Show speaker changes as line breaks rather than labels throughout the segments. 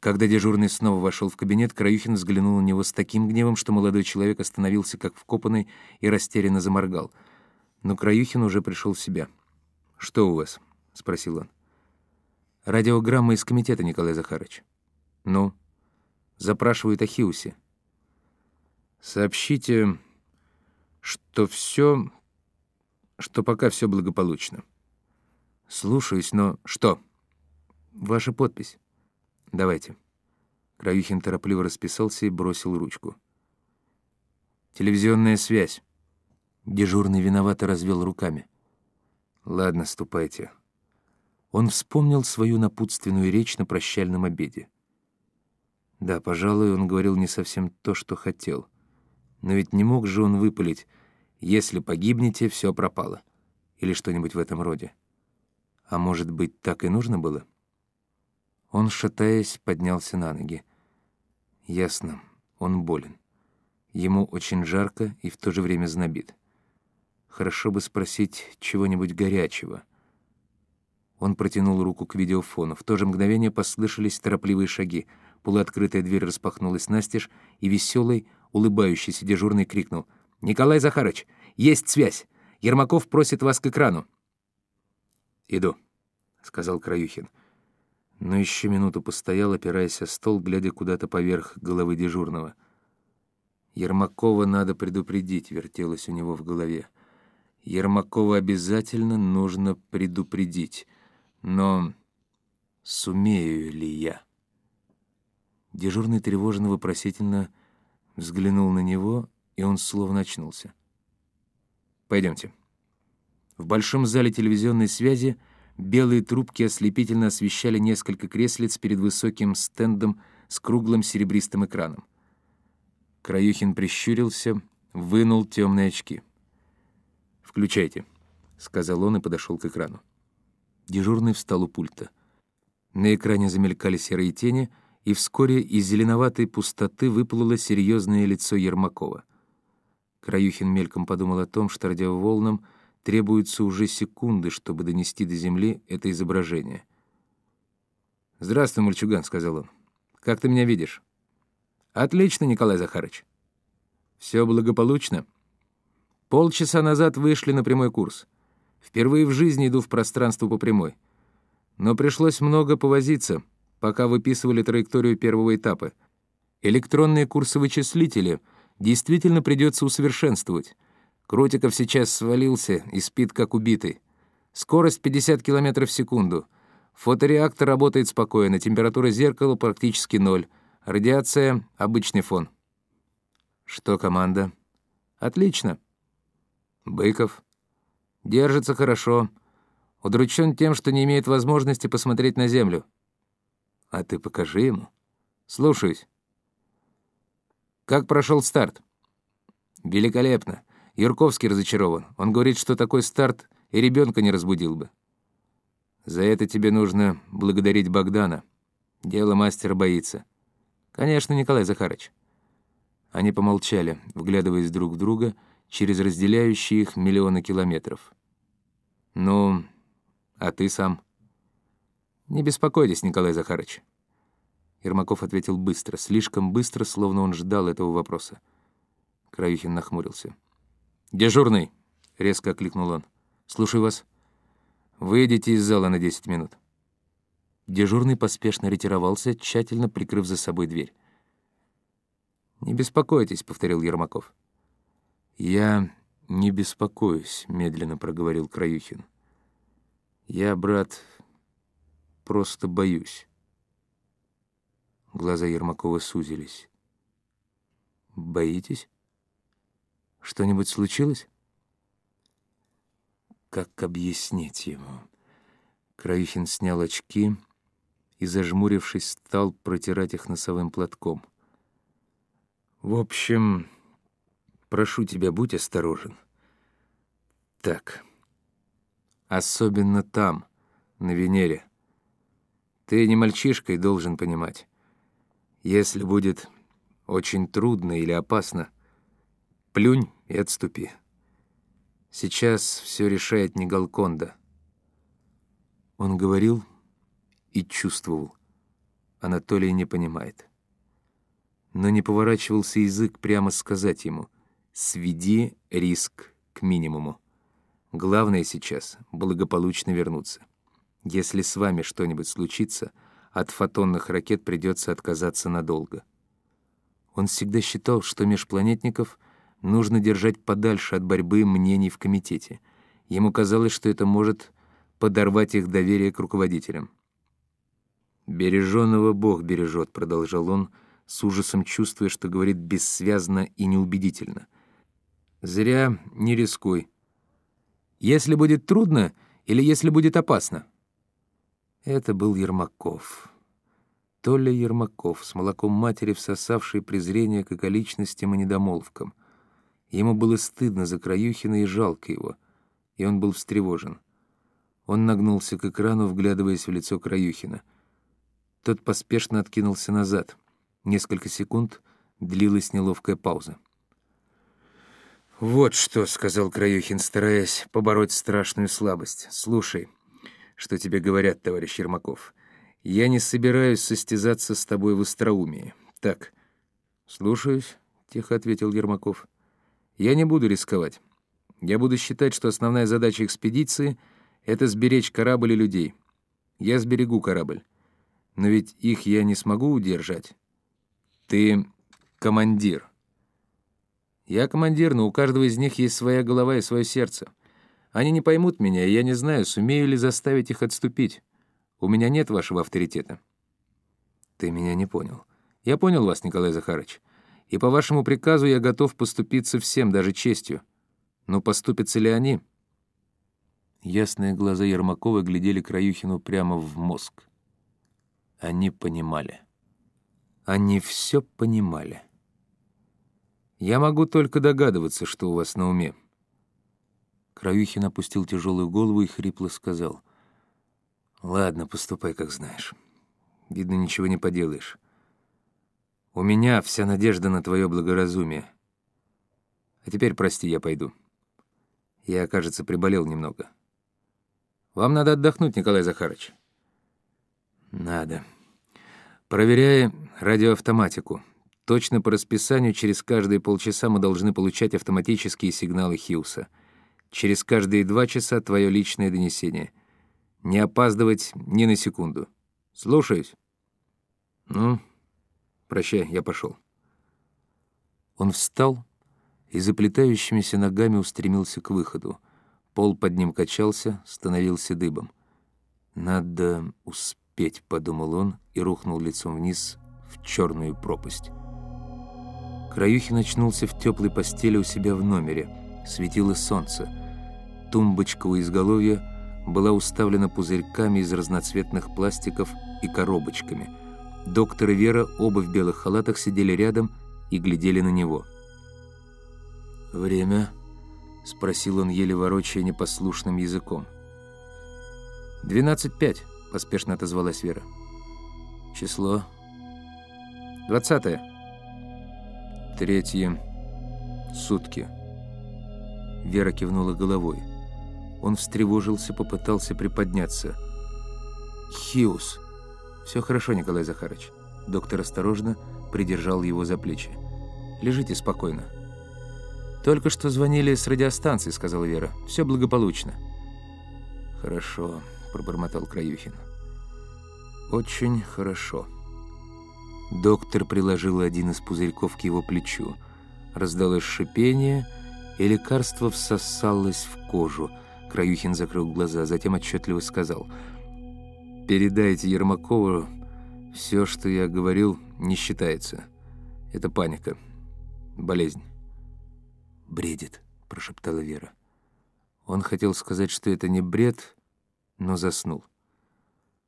Когда дежурный снова вошел в кабинет, Краюхин взглянул на него с таким гневом, что молодой человек остановился как вкопанный и растерянно заморгал. Но Краюхин уже пришел в себя. «Что у вас?» — спросил он. «Радиограмма из комитета, Николай Захарович». «Ну?» «Запрашивают о Хиусе». «Сообщите, что все... что пока все благополучно». «Слушаюсь, но что?» «Ваша подпись». «Давайте». Краюхин торопливо расписался и бросил ручку. «Телевизионная связь». Дежурный виновато развел руками. «Ладно, ступайте». Он вспомнил свою напутственную речь на прощальном обеде. Да, пожалуй, он говорил не совсем то, что хотел. Но ведь не мог же он выпалить «Если погибнете, все пропало» или что-нибудь в этом роде. А может быть, так и нужно было? Он, шатаясь, поднялся на ноги. Ясно, он болен. Ему очень жарко и в то же время знобит. Хорошо бы спросить чего-нибудь горячего. Он протянул руку к видеофону. В то же мгновение послышались торопливые шаги. Полуоткрытая дверь распахнулась настежь, и веселый, улыбающийся дежурный крикнул. «Николай Захарович, есть связь! Ермаков просит вас к экрану!» «Иду», — сказал Краюхин. Но еще минуту постоял, опираясь о стол, глядя куда-то поверх головы дежурного. «Ермакова надо предупредить», — вертелось у него в голове. «Ермакова обязательно нужно предупредить. Но сумею ли я?» Дежурный тревожно-вопросительно взглянул на него, и он словно очнулся. «Пойдемте». В большом зале телевизионной связи белые трубки ослепительно освещали несколько креслиц перед высоким стендом с круглым серебристым экраном. Краюхин прищурился, вынул темные очки. «Включайте», — сказал он и подошел к экрану. Дежурный встал у пульта. На экране замелькали серые тени, и вскоре из зеленоватой пустоты выплыло серьезное лицо Ермакова. Краюхин мельком подумал о том, что радиоволнам — Требуются уже секунды, чтобы донести до земли это изображение. «Здравствуй, мальчуган», — сказал он. «Как ты меня видишь?» «Отлично, Николай Захарович». «Все благополучно?» «Полчаса назад вышли на прямой курс. Впервые в жизни иду в пространство по прямой. Но пришлось много повозиться, пока выписывали траекторию первого этапа. Электронные курсы-вычислители действительно придется усовершенствовать. Крутиков сейчас свалился и спит как убитый. Скорость 50 км в секунду. Фотореактор работает спокойно, температура зеркала практически ноль. Радиация — обычный фон. Что команда? Отлично. Быков. Держится хорошо. Удручен тем, что не имеет возможности посмотреть на Землю. А ты покажи ему. Слушаюсь. Как прошел старт? Великолепно. Юрковский разочарован. Он говорит, что такой старт и ребенка не разбудил бы. За это тебе нужно благодарить Богдана. Дело мастера боится. Конечно, Николай Захарович. Они помолчали, вглядываясь друг в друга через разделяющие их миллионы километров. «Ну, а ты сам?» «Не беспокойтесь, Николай Захарович». Ермаков ответил быстро, слишком быстро, словно он ждал этого вопроса. Краюхин нахмурился. «Дежурный!» — резко окликнул он. «Слушаю вас. Выйдите из зала на 10 минут». Дежурный поспешно ретировался, тщательно прикрыв за собой дверь. «Не беспокойтесь», — повторил Ермаков. «Я не беспокоюсь», — медленно проговорил Краюхин. «Я, брат, просто боюсь». Глаза Ермакова сузились. «Боитесь?» Что-нибудь случилось? Как объяснить ему? Краюхин снял очки и, зажмурившись, стал протирать их носовым платком. В общем, прошу тебя, будь осторожен. Так. Особенно там, на Венере. Ты не мальчишка и должен понимать. Если будет очень трудно или опасно, плюнь и отступи. Сейчас все решает не Галконда. Он говорил и чувствовал. Анатолий не понимает. Но не поворачивался язык прямо сказать ему «сведи риск к минимуму». Главное сейчас — благополучно вернуться. Если с вами что-нибудь случится, от фотонных ракет придется отказаться надолго. Он всегда считал, что межпланетников нужно держать подальше от борьбы мнений в комитете. Ему казалось, что это может подорвать их доверие к руководителям. «Береженного Бог бережет», — продолжал он, с ужасом чувствуя, что говорит бессвязно и неубедительно. «Зря не рискуй. Если будет трудно или если будет опасно?» Это был Ермаков. Толя Ермаков, с молоком матери всосавший презрение к околичностям и недомолвкам. Ему было стыдно за Краюхина и жалко его, и он был встревожен. Он нагнулся к экрану, вглядываясь в лицо Краюхина. Тот поспешно откинулся назад. Несколько секунд длилась неловкая пауза. «Вот что», — сказал Краюхин, стараясь побороть страшную слабость. «Слушай, что тебе говорят, товарищ Ермаков. Я не собираюсь состязаться с тобой в остроумии. Так, слушаюсь, — тихо ответил Ермаков. Я не буду рисковать. Я буду считать, что основная задача экспедиции — это сберечь корабль и людей. Я сберегу корабль. Но ведь их я не смогу удержать. Ты командир. Я командир, но у каждого из них есть своя голова и свое сердце. Они не поймут меня, и я не знаю, сумею ли заставить их отступить. У меня нет вашего авторитета». «Ты меня не понял». «Я понял вас, Николай Захарович. И по вашему приказу я готов поступиться всем, даже честью. Но поступятся ли они?» Ясные глаза Ермакова глядели Краюхину прямо в мозг. Они понимали. Они все понимали. «Я могу только догадываться, что у вас на уме», Краюхин опустил тяжелую голову и хрипло сказал. «Ладно, поступай, как знаешь. Видно, ничего не поделаешь. У меня вся надежда на твое благоразумие. А теперь, прости, я пойду. Я, кажется, приболел немного. Вам надо отдохнуть, Николай Захарович». «Надо. Проверяй радиоавтоматику. Точно по расписанию через каждые полчаса мы должны получать автоматические сигналы Хьюса». Через каждые два часа твое личное донесение. Не опаздывать ни на секунду. Слушаюсь. Ну, прощай, я пошел. Он встал и заплетающимися ногами устремился к выходу. Пол под ним качался, становился дыбом. «Надо успеть», — подумал он и рухнул лицом вниз в черную пропасть. Краюхин очнулся в теплой постели у себя в номере — светило солнце. Тумбочка у изголовья была уставлена пузырьками из разноцветных пластиков и коробочками. Доктор и Вера, оба в белых халатах, сидели рядом и глядели на него. «Время?» — спросил он, еле ворочая непослушным языком. «Двенадцать пять», — поспешно отозвалась Вера. «Число?» «Двадцатое». «Третье. Сутки». Вера кивнула головой. Он встревожился, попытался приподняться. «Хиус!» «Все хорошо, Николай Захарович». Доктор осторожно придержал его за плечи. «Лежите спокойно». «Только что звонили с радиостанции», — сказала Вера. «Все благополучно». «Хорошо», — пробормотал Краюхин. «Очень хорошо». Доктор приложил один из пузырьков к его плечу. Раздалось шипение — и лекарство всосалось в кожу. Краюхин закрыл глаза, затем отчетливо сказал. «Передайте Ермакову, все, что я говорил, не считается. Это паника, болезнь». «Бредит», — прошептала Вера. Он хотел сказать, что это не бред, но заснул.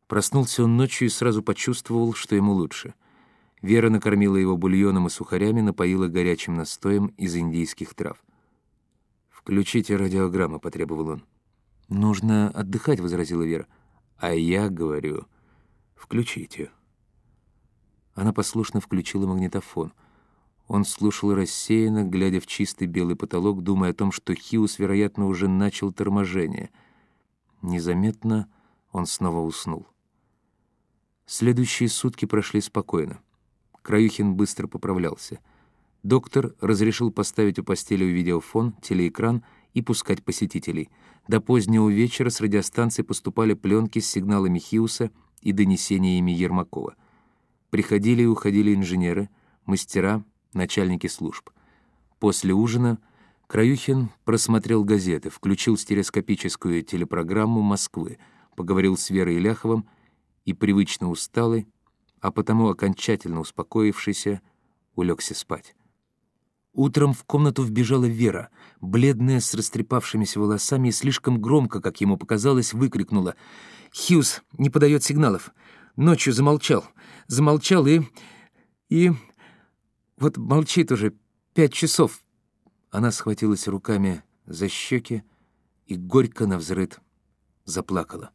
Проснулся он ночью и сразу почувствовал, что ему лучше. Вера накормила его бульоном и сухарями, напоила горячим настоем из индийских трав. «Включите радиограмму», — потребовал он. «Нужно отдыхать», — возразила Вера. «А я говорю, включите». Она послушно включила магнитофон. Он слушал рассеянно, глядя в чистый белый потолок, думая о том, что Хиус, вероятно, уже начал торможение. Незаметно он снова уснул. Следующие сутки прошли спокойно. Краюхин быстро поправлялся. Доктор разрешил поставить у постели видеофон, телеэкран и пускать посетителей. До позднего вечера с радиостанции поступали пленки с сигналами Хиуса и донесениями Ермакова. Приходили и уходили инженеры, мастера, начальники служб. После ужина Краюхин просмотрел газеты, включил стереоскопическую телепрограмму «Москвы», поговорил с Верой Ляховым и, привычно усталый, а потому окончательно успокоившийся, улегся спать. Утром в комнату вбежала Вера, бледная, с растрепавшимися волосами, и слишком громко, как ему показалось, выкрикнула. «Хьюз не подает сигналов. Ночью замолчал. Замолчал и... и... вот молчит уже пять часов». Она схватилась руками за щеки и горько навзрыд заплакала.